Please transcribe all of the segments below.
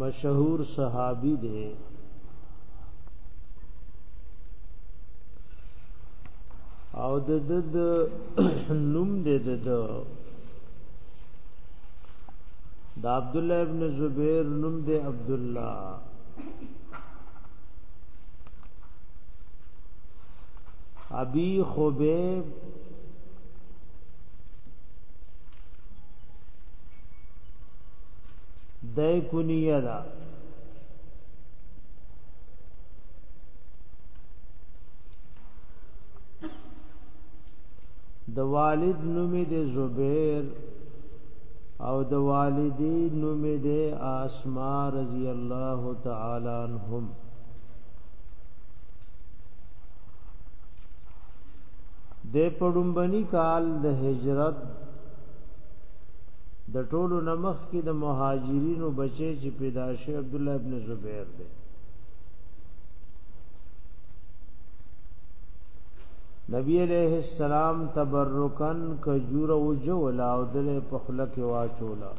مشهور صحابي دی او د د نوم د د د عبد الله ابن زبیر نوم د عبد الله ابي خبيب دای کنیه دا د والد نوم دی زبیر او د والدی نوم دی اسماء رضی الله تعالی عنهم د پړمبني کال د هجرت د ټولو نمخ کې د مهاجرینو بچی چې پیدا شوی عبد الله ابن زبیر دی نبی علیہ السلام تبرکن کجور او جولا او دل په خلک واچولا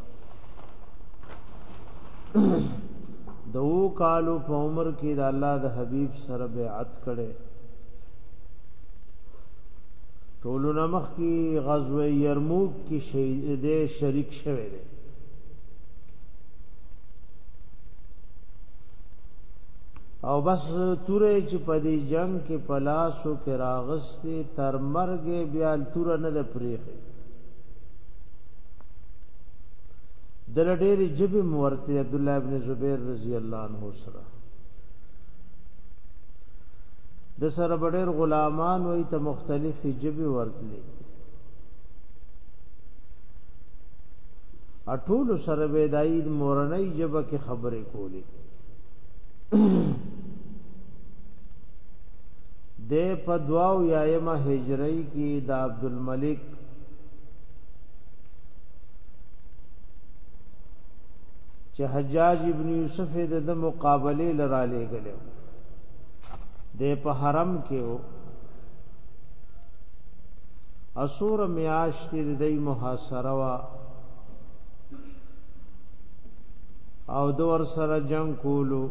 دو کالو په عمر کې د الله د حبیب سره بیعت کړي ټولونه مخکی غزوه یرموک کی شهید شریک شوه دی او بس توره چې په دې جنگ کې پلاسو کې راغستې تر مرګ بیا توره نه د پریخي دل ډېر جبه مورته عبد الله ابن زبیر رضی الله عنه سره د سره بډیر غلامان وې ته مختلفې جبې ورتلې اټول سره به دای مورنۍ جبه کې خبرې کولې د په دواو یایمه هجری کې د عبد الملک چې حجاج ابن یوسف د د مقابله لرا لېګلو د په حرم کې و اسور میاشت د دې محاصره وا او دور سره جنگ کولو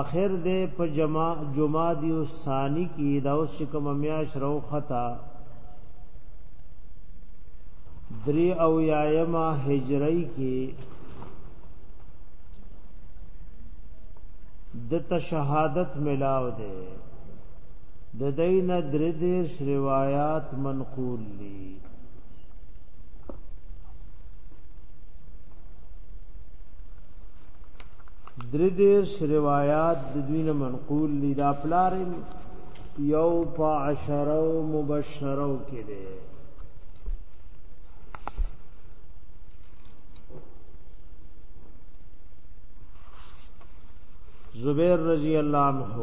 اخر دې په جما جمعه دی ثانی کې دا اوس کوم میاش رو خطا دری او یایمه هجری کې د تشهادت ملاو دی د دین درې دیش روایت منقول دي درې دیش روایت د دوی نه منقول دي دا پلار یو په عشره مبشر شرو کې دی زبیر رضی الله عنه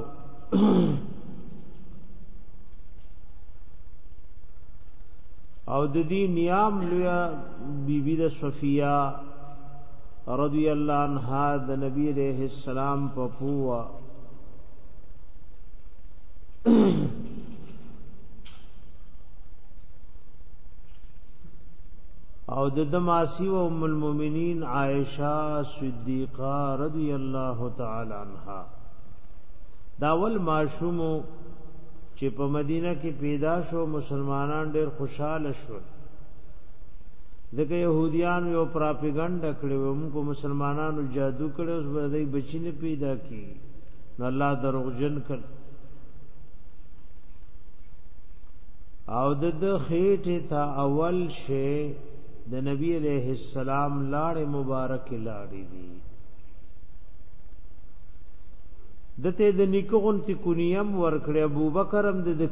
او د دې نیام لوی بیبي د صفیه رضی الله عنها د نبی عليه السلام په پووا او د دماسی او ام المؤمنین عائشه صدیقہ رضی الله تعالی عنها داول معشومو چې په مدینه کې پیدا شو مسلمانان ډېر خوشاله شول ځکه يهوديان یو پراپګاندا کړو موږ مسلمانانو جادو کړو اوس به دای بچی نه پیدا کی نو الله دروغجن کړ او د د خېټه تا اول شی د نبی عليه السلام لاړ مبارک لاړې دي دته د نیکون تی کونیم ورکړ ابو بکرم د د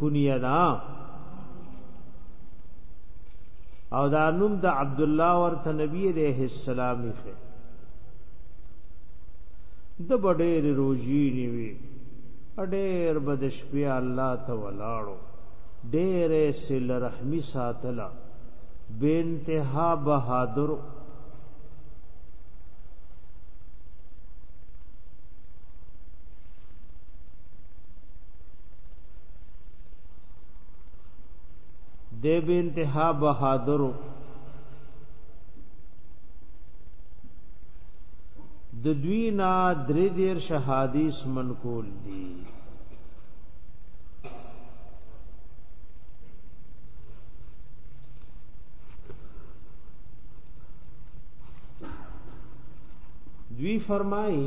کونیه دا او دا نوم د عبد الله ورته نبی عليه السلام یې د بډېر روژي نیوي اډېر بد شپې الله ته ولاړو ډېر سل رحمی ساتله بے انتها بهادر دی به انتها بهادرو د دوی نا درې دیر شهادیث منقول دي دوی فرمایي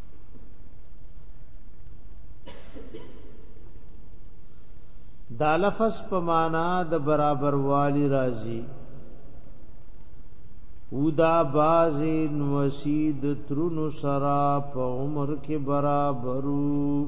دا لفظ په معنا د برابر والی راځي ودا باز نوسید ترن سرا په عمر کې برابرو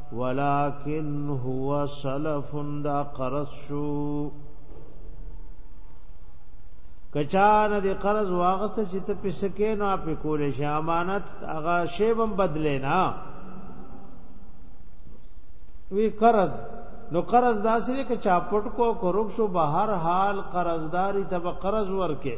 ولكن هو سلف دا قرض شو کچان دی قرض واغست چې ته پسکې نو اپ کولې شي امانت هغه شی بم بدلې نه وی قرض نو قرض داسې کې چاپټ کو کورک شو بهر حال قرضداري ته قرض ورکه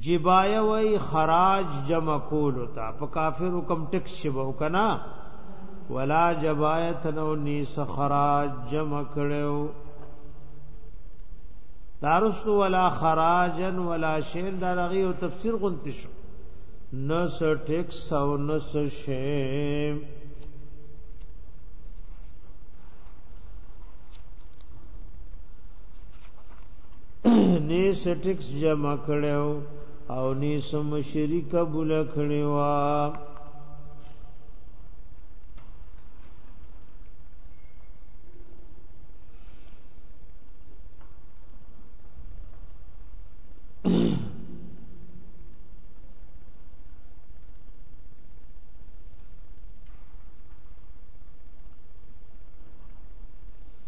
جبایه وای خراج جمع کولو تا په کافرو کم ټکس چې به وکنا ولا جبایت نو نیس خراج جمع کړو دارست ولا خراجن ولا شین دا دغه او تفسیر غونت شو نس ټکس او نس شیم نه سټکس جمع کړو او نه سم شریک بول کړو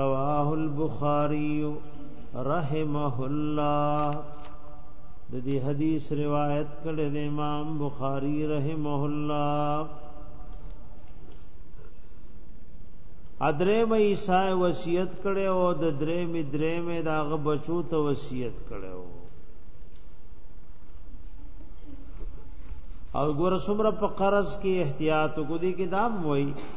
رواه البخاری رحمه الله د دې حدیث روایت کړی د امام بخاری رحمه الله ادرې مې عیسی وصیت کړي او د درې مې درې مې داغه بچو ته وصیت کړي او ګور څومره په قرض کې احتیاط کو دي کې دام وای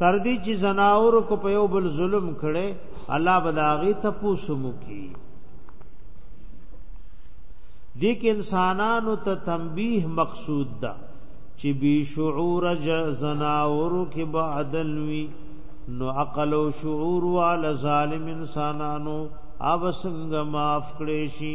تر دې چې زناور کو په یو بل ظلم کړي الله بداغي تپوسو مکی دې کې انسانانو ته تنبیه مقصود ده چې بی شعور زناور کې بعدل وی نو عقل او شعور وال ظالم انسانانو اوسنګ معاف کړي شي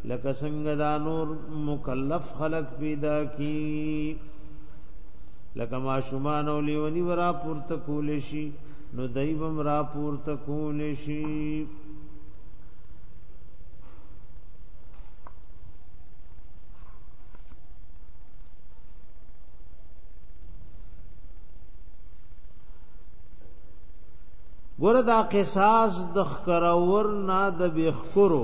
لکه څنګه دا نور مکلف خلق پیدا کی لکه ماشومان او لیونی ورا پورته کول شي نو دایبم را پورته کول شي ګوره دا قصاص د خکرور نه د بخکرو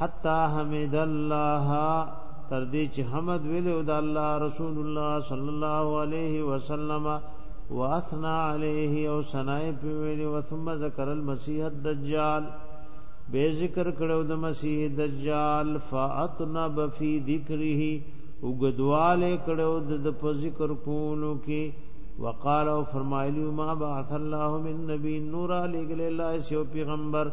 حتا حمد الله تر دې چې حمد ویلو د الله رسول الله صلی الله علیه وسلم واثنا علیه او ثناء په ویلو ثم ذکر المسیح الدجال به ذکر کړو د مسیح دجال فاطنب فی ذکره وګدواله کړو د په ذکر کولو کې وقال او فرمایلی ما بعث الله من نبی نور علی الله سیو پیغمبر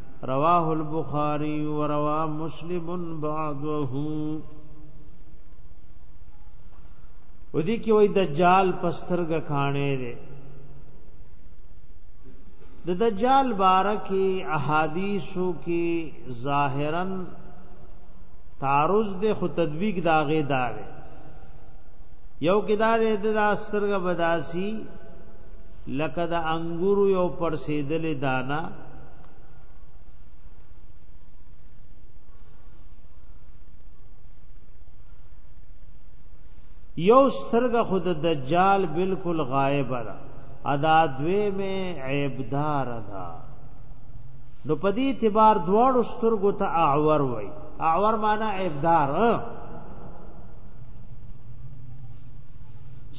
رواه البخاری وروا مسلم بعده ودی کې وای دجال پسترګه کانه دی د دجال بارکی احادیثو کې ظاهرا تعرض د خو تدویق داغه دار یو کې دار د استرګه بداسي لکه د انګورو یو پر سیدل دانا یو سترګه خود دجال بالکل غائب را ادا دوی می عیبدار دا نو پدی اعتبار دواړو سترګو ته اعور وای اعور معنی عیبدار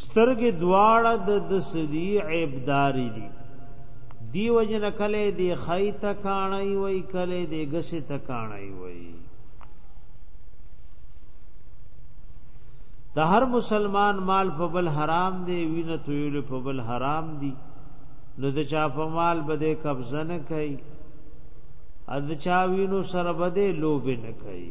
سترګې دواړه د سدی عیبداری دي دی وجن کله دی خی تکانای وای کله دی گسی تکانای وای د هر مسلمان مال په بل حرام دی وینه تویل په بل حرام دی نو د چا په مال بده قبضه نه کوي ا د چا وینو سره بده لوب نه کوي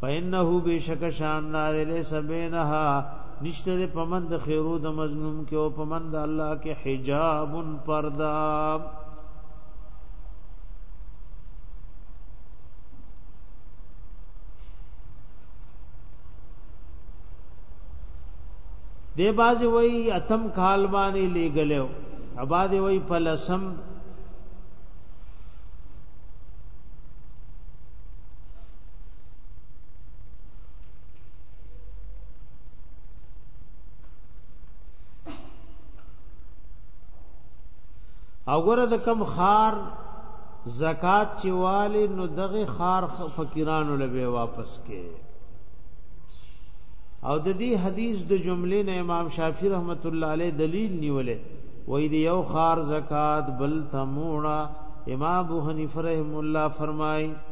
فإنه بشک شان دار ليس بينها نشته د پمند خیرو د مظلوم کې او پمند الله کې حجاب پردا دی باز وی اتم کال باندې لګلو اباد وی پلسم او ګره د کم خار زکات چې والی نو دغه خار فقیرانو لبه واپس کې او د دې حدیث د جملې نه امام شافعی رحمت الله علیه دلیل نیولې وې دی یو خار زکات بل تمونا امام ابو حنیفه رحم الله فرمایي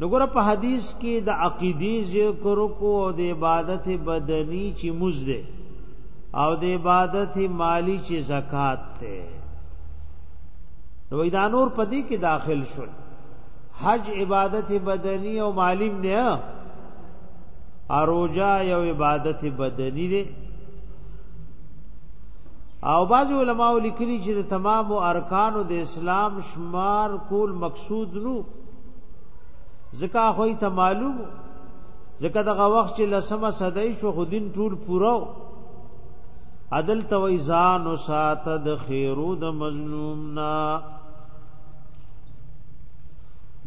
نګور په حدیث کې د عقیدی ذکر کو او د عبادت بدنی چې مزده او د عبادت مالی چې زکات ته نو دا نور پدی کې داخل شول حج عبادت بدنی او مالی نه اروجا یو عبادت بدنی دی او بعض علماء لیکلي چې د تمام ارکانو د اسلام شمار کول مقصود نو ځکه خو ته معلوم ځکه دغه وخت چې لسمه صدای شو خودین ټول پوراو عدل تویزان او سات د خیرو د مظلوم نا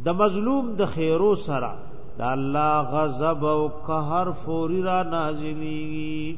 د مظلوم د خیرو سره د الله غضب او قهر فوري را نازلېږي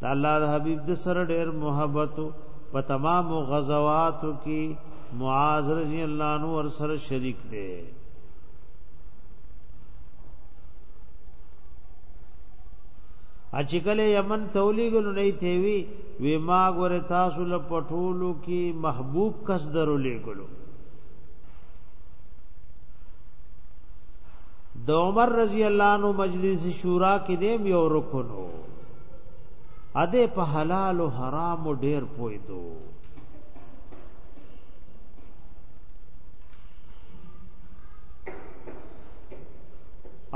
د الله د حبيب د سره ډېر محبت په تمام غزواتو کې معاذ رضی الله عنه ور سره شریک دی اچکله یمن تولیګل نه تیوی وی ما ګور تاسو له پټولو کې محبوب کس درو لګلو د عمر رضی الله عنه مجلس شورا کې دیم یو رکن وو اده په حلال او حرام ډیر پوی دو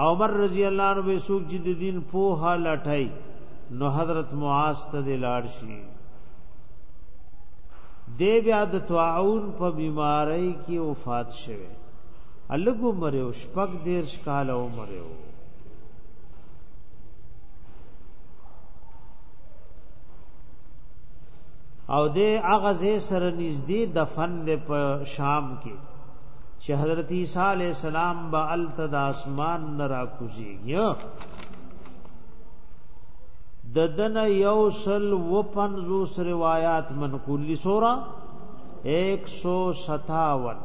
عمر رضی الله عنه به سوق چې د دین په حال اٹای نو حضرت معاذ ته د لاړ شي دی بیا د تعاون په بیماری کې وفات شوه الګ عمر او شپږ دیر شکال عمر او او د هغه ځای سره نږدې دفن دی په شام کې چې حضرت عیسی علی السلام به الته د اسمان نه راکوزیږي د دنه یو سل و پنځوس روایات منقول لسورا 157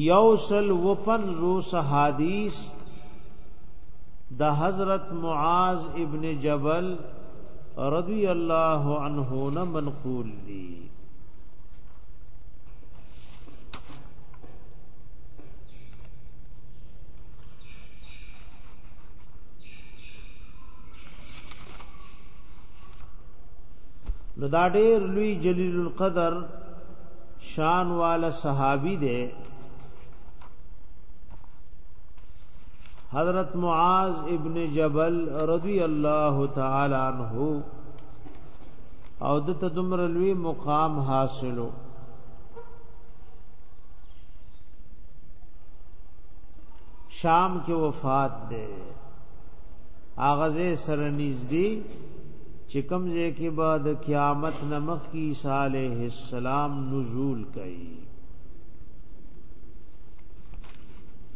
یوصل وپنزوس حدیث د حضرت معاذ ابن جبل رضی الله عنه نه منقول دی نو دا ډیر لوی جلیل القدر شان والا صحابي دی حضرت معاذ ابن جبل رضی الله تعالی عنہ او د تدمر لوی مقام حاصلو شام کې وفات دی هغه زه سره نږدې چې کوم ځای کې به د قیامت نمخ کی صالح السلام نزول کوي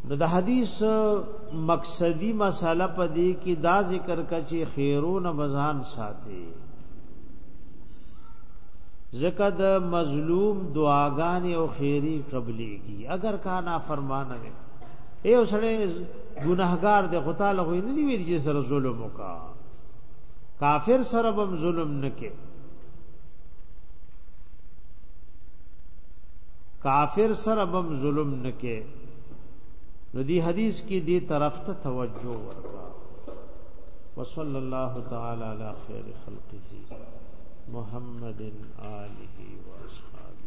نو د حدیث مقصدی مساله په دې کې دا ذکر کچې خیرون بزان ساتي زکه د مظلوم دعاګانې او خیری قبلېږي اگر کانا فرمانه اے وسړې ګناهګار دې خو تعالی خو نه دی ویل چې سره ظلم وکا کافر سره بم ظلم نکې کافر سره بم ظلم نکې نو دی حدیث کې دی طرف ته توجه ورکا وصلی الله تعالی علی خیر خلقه محمد آله و اصحابہ